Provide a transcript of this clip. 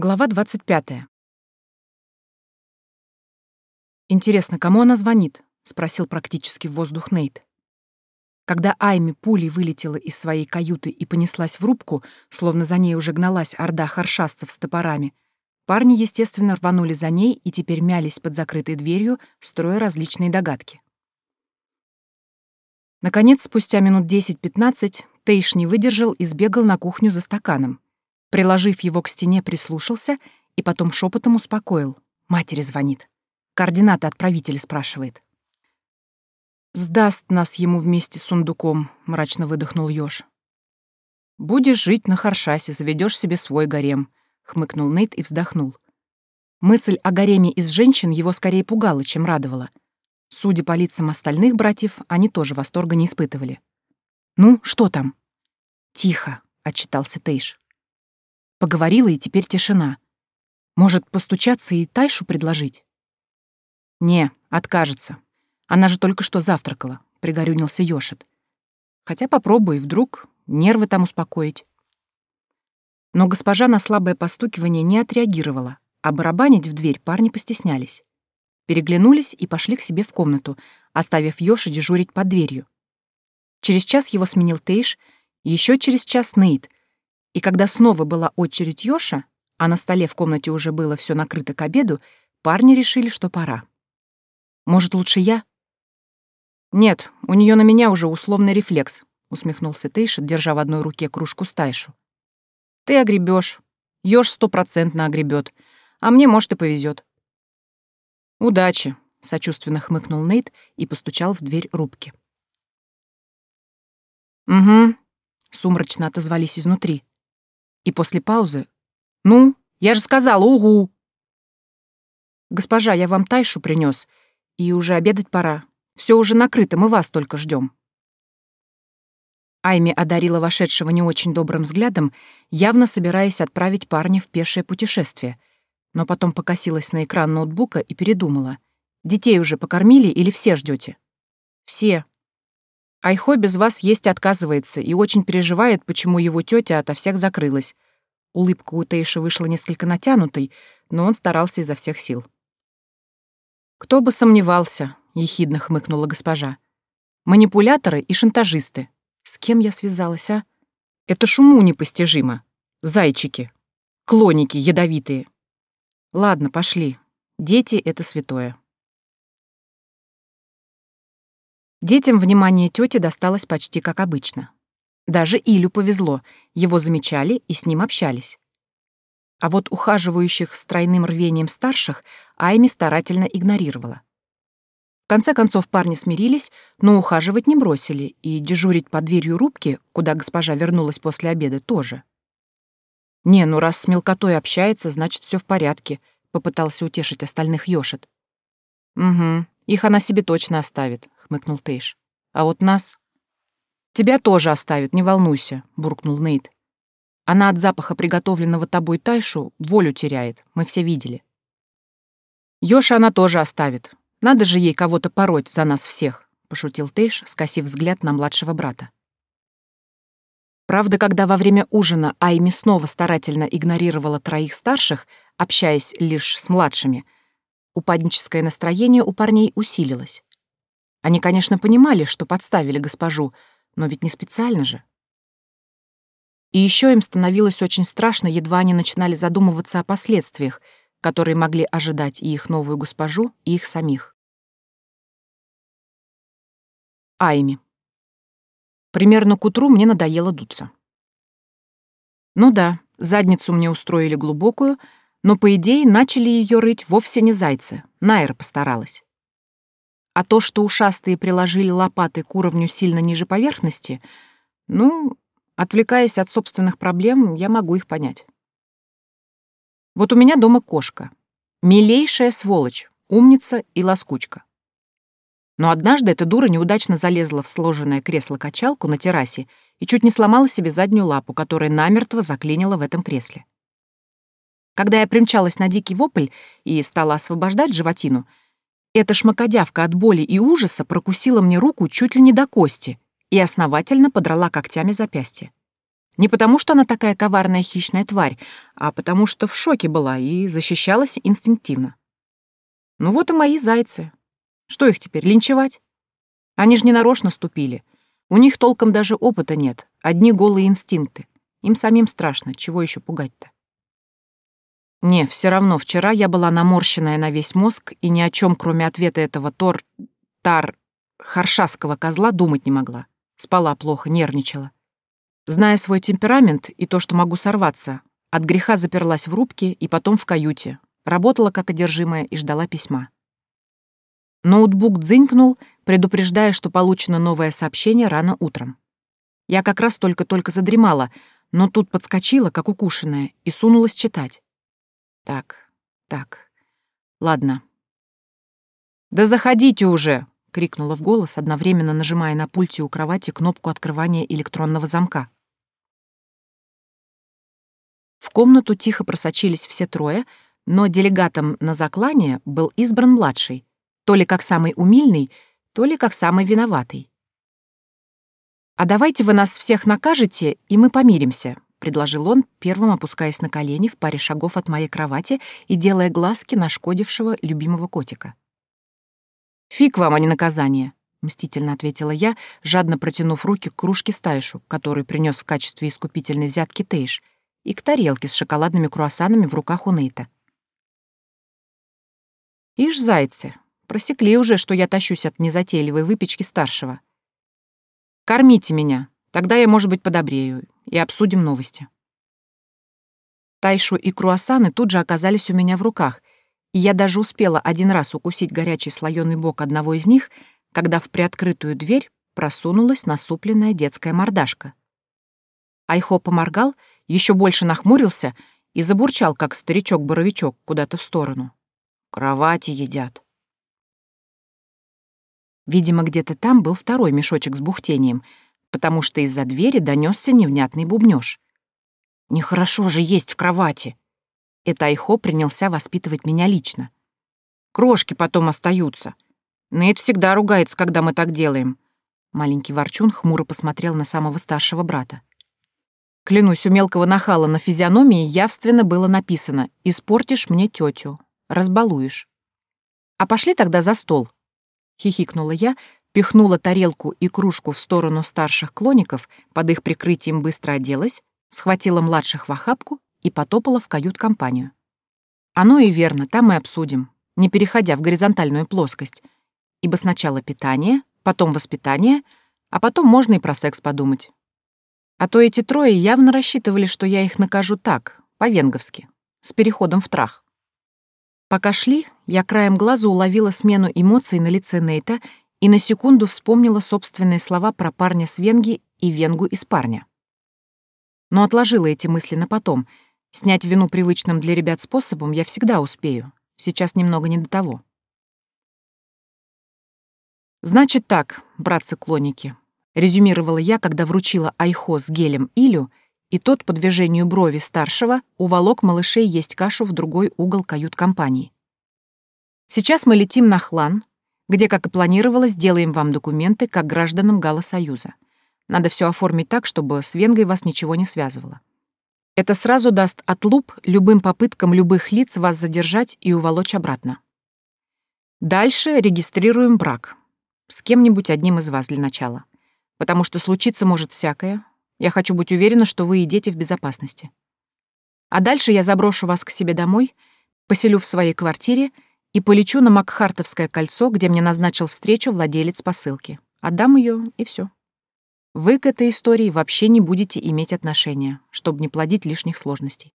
Глава 25. «Интересно, кому она звонит?» — спросил практически в воздух Нейт. Когда Айми пулей вылетела из своей каюты и понеслась в рубку, словно за ней уже гналась орда харшастцев с топорами, парни, естественно, рванули за ней и теперь мялись под закрытой дверью, строя различные догадки. Наконец, спустя минут 10-15, Тейш не выдержал и сбегал на кухню за стаканом. Приложив его к стене, прислушался и потом шепотом успокоил. Матери звонит. Координаты отправителя спрашивает. «Сдаст нас ему вместе с сундуком», — мрачно выдохнул Ёж. «Будешь жить на Харшасе, заведешь себе свой гарем», — хмыкнул Нейт и вздохнул. Мысль о гареме из женщин его скорее пугала, чем радовала. Судя по лицам остальных братьев, они тоже восторга не испытывали. «Ну, что там?» «Тихо», — отчитался Тейш. Поговорила, и теперь тишина. Может, постучаться и Тайшу предложить? Не, откажется. Она же только что завтракала, пригорюнился Ёшит. Хотя попробуй, вдруг нервы там успокоить. Но госпожа на слабое постукивание не отреагировала, а барабанить в дверь парни постеснялись. Переглянулись и пошли к себе в комнату, оставив Ёша дежурить под дверью. Через час его сменил Тейш, еще через час Нейт, и когда снова была очередь Ёша, а на столе в комнате уже было все накрыто к обеду, парни решили, что пора. «Может, лучше я?» «Нет, у нее на меня уже условный рефлекс», — усмехнулся Тейшет, держа в одной руке кружку стайшу. «Ты огребешь. Ёж стопроцентно огребет. А мне, может, и повезет. «Удачи», — сочувственно хмыкнул Нейт и постучал в дверь рубки. «Угу», — сумрачно отозвались изнутри. И после паузы «Ну, я же сказала, угу!» «Госпожа, я вам тайшу принес, и уже обедать пора. Все уже накрыто, мы вас только ждем. Айми одарила вошедшего не очень добрым взглядом, явно собираясь отправить парня в пешее путешествие, но потом покосилась на экран ноутбука и передумала. «Детей уже покормили или все ждете? «Все», Айхо без вас есть отказывается и очень переживает, почему его тетя ото всех закрылась. Улыбка у Тейша вышла несколько натянутой, но он старался изо всех сил. «Кто бы сомневался», — ехидно хмыкнула госпожа. «Манипуляторы и шантажисты. С кем я связалась, а? Это шуму непостижимо. Зайчики. Клоники ядовитые. Ладно, пошли. Дети — это святое». Детям внимание тети досталось почти как обычно. Даже Илю повезло, его замечали и с ним общались. А вот ухаживающих с тройным рвением старших Айми старательно игнорировала. В конце концов парни смирились, но ухаживать не бросили, и дежурить под дверью рубки, куда госпожа вернулась после обеда, тоже. «Не, ну раз с мелкотой общается, значит, все в порядке», — попытался утешить остальных Ёшит. «Угу, их она себе точно оставит», хмыкнул Тейш. «А вот нас...» «Тебя тоже оставит, не волнуйся», — буркнул Нейт. «Она от запаха приготовленного тобой тайшу волю теряет, мы все видели». «Ёша она тоже оставит. Надо же ей кого-то пороть за нас всех», — пошутил Тейш, скосив взгляд на младшего брата. Правда, когда во время ужина Айми снова старательно игнорировала троих старших, общаясь лишь с младшими, упадническое настроение у парней усилилось. Они, конечно, понимали, что подставили госпожу, но ведь не специально же. И еще им становилось очень страшно, едва они начинали задумываться о последствиях, которые могли ожидать и их новую госпожу, и их самих. Айми. Примерно к утру мне надоело дуться. Ну да, задницу мне устроили глубокую, но, по идее, начали ее рыть вовсе не зайцы. Найра постаралась. А то, что ушастые приложили лопаты к уровню сильно ниже поверхности, ну, отвлекаясь от собственных проблем, я могу их понять. Вот у меня дома кошка. Милейшая сволочь, умница и лоскучка. Но однажды эта дура неудачно залезла в сложенное кресло-качалку на террасе и чуть не сломала себе заднюю лапу, которая намертво заклинила в этом кресле. Когда я примчалась на дикий вопль и стала освобождать животину, эта шмакодявка от боли и ужаса прокусила мне руку чуть ли не до кости и основательно подрала когтями запястье. Не потому, что она такая коварная хищная тварь, а потому что в шоке была и защищалась инстинктивно. Ну вот и мои зайцы. Что их теперь, линчевать? Они же не нарочно ступили. У них толком даже опыта нет, одни голые инстинкты. Им самим страшно, чего еще пугать-то? Не, все равно вчера я была наморщенная на весь мозг и ни о чем, кроме ответа этого Тор... Тар... Харшасского козла думать не могла. Спала плохо, нервничала. Зная свой темперамент и то, что могу сорваться, от греха заперлась в рубке и потом в каюте. Работала как одержимая и ждала письма. Ноутбук дзынькнул, предупреждая, что получено новое сообщение рано утром. Я как раз только-только задремала, но тут подскочила, как укушенная, и сунулась читать. Так, так, ладно. «Да заходите уже!» — крикнула в голос, одновременно нажимая на пульте у кровати кнопку открывания электронного замка. В комнату тихо просочились все трое, но делегатом на заклание был избран младший, то ли как самый умильный, то ли как самый виноватый. «А давайте вы нас всех накажете, и мы помиримся», — предложил он, первым опускаясь на колени в паре шагов от моей кровати и делая глазки нашкодившего любимого котика. «Фиг вам, а не наказание», — мстительно ответила я, жадно протянув руки к кружке стайшу, который принес в качестве искупительной взятки Тейш, и к тарелке с шоколадными круассанами в руках у Нейта. «Ишь, зайцы, просекли уже, что я тащусь от незатейливой выпечки старшего. Кормите меня, тогда я, может быть, подобрею, и обсудим новости. Тайшу и круассаны тут же оказались у меня в руках, и я даже успела один раз укусить горячий слоёный бок одного из них, когда в приоткрытую дверь просунулась насупленная детская мордашка. Айхо поморгал, еще больше нахмурился и забурчал, как старичок-боровичок, куда-то в сторону. «Кровати едят». Видимо, где-то там был второй мешочек с бухтением — потому что из-за двери донесся невнятный бубнёж. «Нехорошо же есть в кровати!» Это Айхо принялся воспитывать меня лично. «Крошки потом остаются. Нейт всегда ругается, когда мы так делаем». Маленький ворчун хмуро посмотрел на самого старшего брата. Клянусь, у мелкого нахала на физиономии явственно было написано «Испортишь мне тетю, разбалуешь». «А пошли тогда за стол», — хихикнула я, пихнула тарелку и кружку в сторону старших клоников, под их прикрытием быстро оделась, схватила младших в охапку и потопала в кают-компанию. Оно и верно, там мы обсудим, не переходя в горизонтальную плоскость, ибо сначала питание, потом воспитание, а потом можно и про секс подумать. А то эти трое явно рассчитывали, что я их накажу так, по-венговски, с переходом в трах. Пока шли, я краем глаза уловила смену эмоций на лице Нейта и на секунду вспомнила собственные слова про парня с Венги и Венгу из парня. Но отложила эти мысли на потом. Снять вину привычным для ребят способом я всегда успею. Сейчас немного не до того. «Значит так, братцы-клоники», — резюмировала я, когда вручила Айхо с гелем Илю, и тот по движению брови старшего уволок малышей есть кашу в другой угол кают-компании. «Сейчас мы летим на Хлан, где, как и планировалось, сделаем вам документы как гражданам Гала-Союза. Надо все оформить так, чтобы с Венгой вас ничего не связывало. Это сразу даст отлуп любым попыткам любых лиц вас задержать и уволочь обратно. Дальше регистрируем брак. С кем-нибудь одним из вас для начала. Потому что случиться может всякое. Я хочу быть уверена, что вы и дети в безопасности. А дальше я заброшу вас к себе домой, поселю в своей квартире — и полечу на Макхартовское кольцо, где мне назначил встречу владелец посылки. Отдам ее, и все. Вы к этой истории вообще не будете иметь отношения, чтобы не плодить лишних сложностей.